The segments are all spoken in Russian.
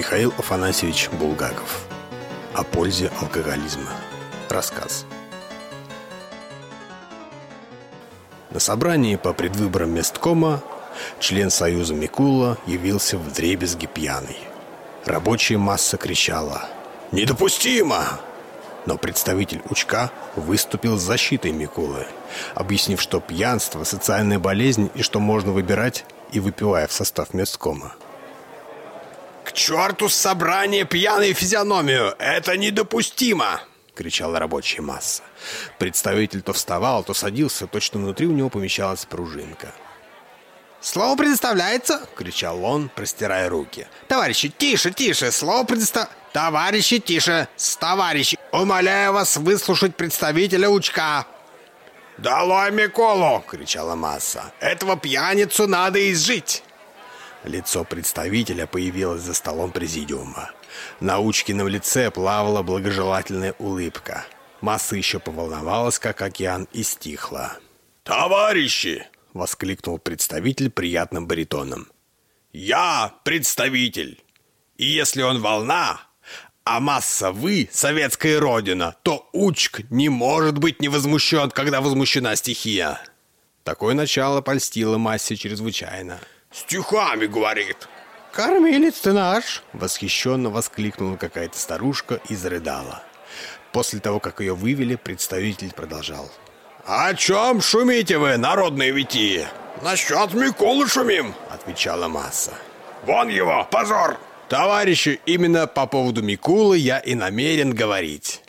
Михаил Афанасьевич Булгаков. О пользе алкоголизма. Рассказ. На собрании по предвыборам месткома член Союза Микула явился в дребезги пьяный. Рабочая масса кричала «Недопустимо!» Но представитель Учка выступил с защитой Микулы, объяснив, что пьянство – социальная болезнь и что можно выбирать и выпивая в состав месткома. «К черту с собрания пьяной физиономию! Это недопустимо!» — кричала рабочая масса. Представитель то вставал, то садился, точно внутри у него помещалась пружинка. «Слово предоставляется!» — кричал он, простирая руки. «Товарищи, тише, тише! Слово предоставляется!» «Товарищи, тише! Товарищи, умоляю вас выслушать представителя Учка!» «Долой Миколу!» — кричала масса. «Этого пьяницу надо изжить!» Лицо представителя появилось за столом президиума. На Учкином лице плавала благожелательная улыбка. Масса еще поволновалась, как океан, и стихла. «Товарищи!» — воскликнул представитель приятным баритоном. «Я представитель! И если он волна, а масса вы, советская родина, то Учк не может быть не возмущен, когда возмущена стихия. Такое начало польстило массе чрезвычайно. «Стихами, — говорит!» «Кормилец ты наш!» Восхищенно воскликнула какая-то старушка и зарыдала. После того, как ее вывели, представитель продолжал. «О чем шумите вы, народные витии?» «Насчет Миколы шумим!» — отвечала масса. «Вон его, позор!» Товарищи, именно по поводу Микулы я и намерен говорить.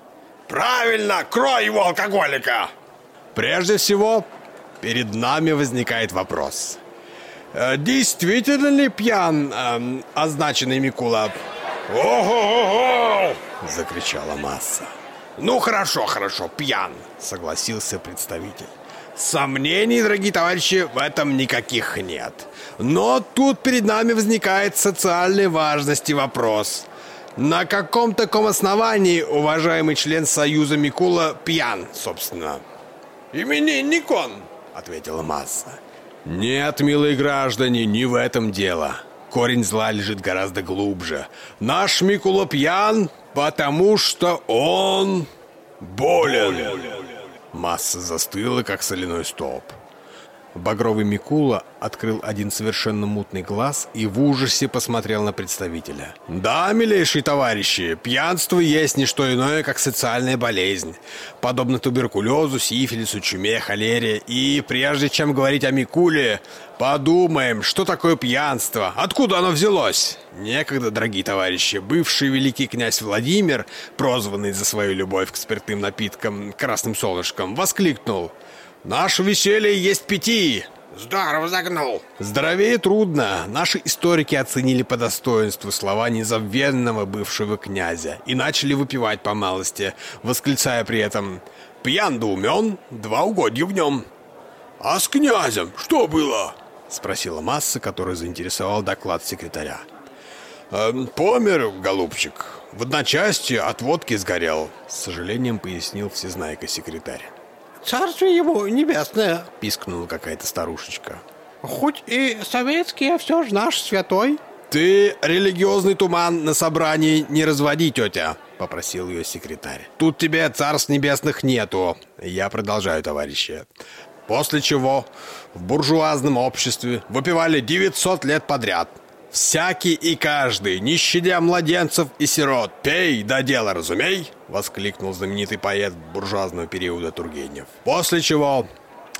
Правильно, крой его, алкоголика! Прежде всего, перед нами возникает вопрос. Э, действительно ли пьян э, означенный Микула? «Ого-го-го!» — закричала масса. «Ну, хорошо, хорошо, пьян», — согласился представитель. Сомнений, дорогие товарищи, в этом никаких нет. Но тут перед нами возникает социальной важности вопрос. На каком таком основании уважаемый член Союза Микула пьян, собственно? «Именинник он», — ответила масса. «Нет, милые граждане, не в этом дело. Корень зла лежит гораздо глубже. Наш Микула пьян, потому что он болен». Масса застыла, как соляной столб. Багровый Микула открыл один совершенно мутный глаз и в ужасе посмотрел на представителя. «Да, милейшие товарищи, пьянство есть не что иное, как социальная болезнь, подобно туберкулезу, сифилису, чуме, холере. И прежде чем говорить о Микуле, подумаем, что такое пьянство, откуда оно взялось?» Некогда, дорогие товарищи, бывший великий князь Владимир, прозванный за свою любовь к спиртным напиткам красным солнышком, воскликнул – Наше веселье есть пяти. Здорово загнул. Здоровее трудно. Наши историки оценили по достоинству слова незабвенного бывшего князя и начали выпивать по малости, восклицая при этом «Пьян да умен, два угодья в нем». «А с князем что было?» — спросила масса, которая заинтересовал доклад секретаря. «Эм, «Помер, голубчик. В одночасье от водки сгорел», — с сожалением пояснил всезнайка секретарь. Царствие его небесное, пискнула какая-то старушечка. Хоть и советский, а все же наш святой. Ты религиозный туман на собрании не разводи, тетя, попросил ее секретарь. Тут тебе царств небесных нету. Я продолжаю, товарищи. После чего в буржуазном обществе выпивали 900 лет подряд. «Всякий и каждый, не щадя младенцев и сирот, пей, да дело разумей!» — воскликнул знаменитый поэт буржуазного периода Тургенев. После чего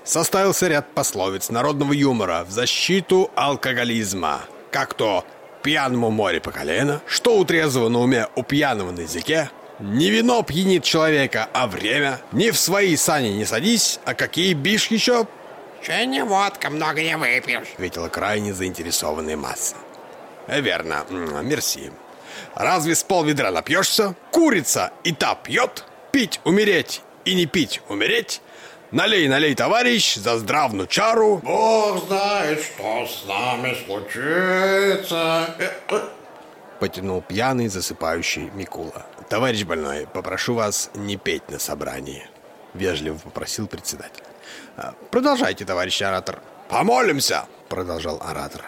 составился ряд пословиц народного юмора в защиту алкоголизма. Как то «пьяному море по колено», «что у трезвого на уме, у пьяного на языке», «не вино пьянит человека, а время», «не в свои сани не садись», «а какие бишь еще?» «Че не водка, много не выпьешь», — ответила крайне заинтересованная масса. Верно, мерси. Разве с пол ведра напьешься? Курица и та пьет? Пить умереть и не пить умереть? Налей, налей, товарищ, за здравную чару. Бог знает, что с нами случится. Э, э. Потянул пьяный, засыпающий Микула. Товарищ больной, попрошу вас не петь на собрании. Вежливо попросил председатель. «А, продолжайте, товарищ оратор. Помолимся, продолжал оратор.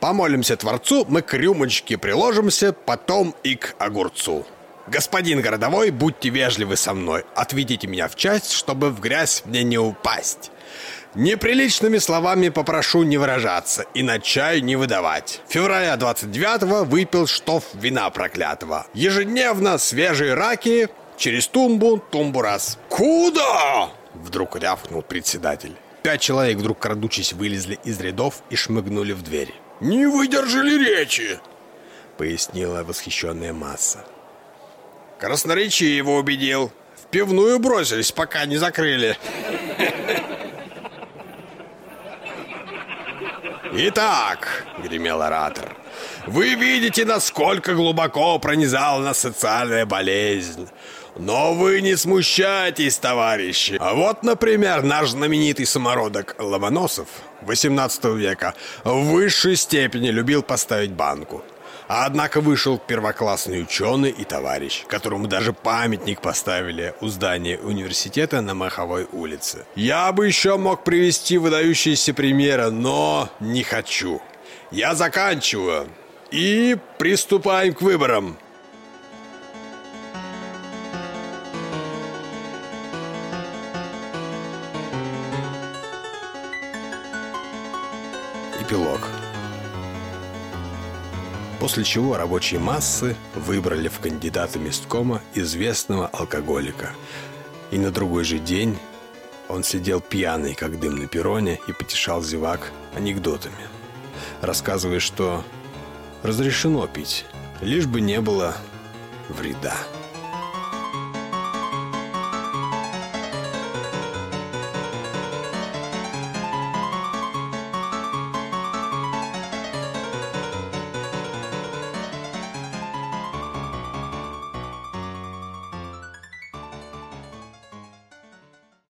Помолимся Творцу, мы к рюмочке приложимся, потом и к огурцу. Господин городовой, будьте вежливы со мной. Отведите меня в часть, чтобы в грязь мне не упасть. Неприличными словами попрошу не выражаться и на чай не выдавать. Февраля 29-го выпил штоф вина проклятого. Ежедневно свежие раки, через тумбу, тумбу раз. «Куда?» — вдруг рявкнул председатель. Пять человек, вдруг крадучись, вылезли из рядов и шмыгнули в дверь. «Не выдержали речи!» — пояснила восхищенная масса. Красноречие его убедил. В пивную бросились, пока не закрыли. «Итак», — гремел оратор, — «вы видите, насколько глубоко пронизала нас социальная болезнь. Но вы не смущайтесь, товарищи. А вот, например, наш знаменитый самородок Ломоносов 18 века в высшей степени любил поставить банку. Однако вышел первоклассный ученый и товарищ, которому даже памятник поставили у здания университета на Маховой улице. Я бы еще мог привести выдающиеся примеры, но не хочу. Я заканчиваю. И приступаем к выборам. Эпилог После чего рабочие массы выбрали в кандидаты месткома известного алкоголика. И на другой же день он сидел пьяный, как дым на перроне, и потешал зевак анекдотами, рассказывая, что разрешено пить, лишь бы не было вреда.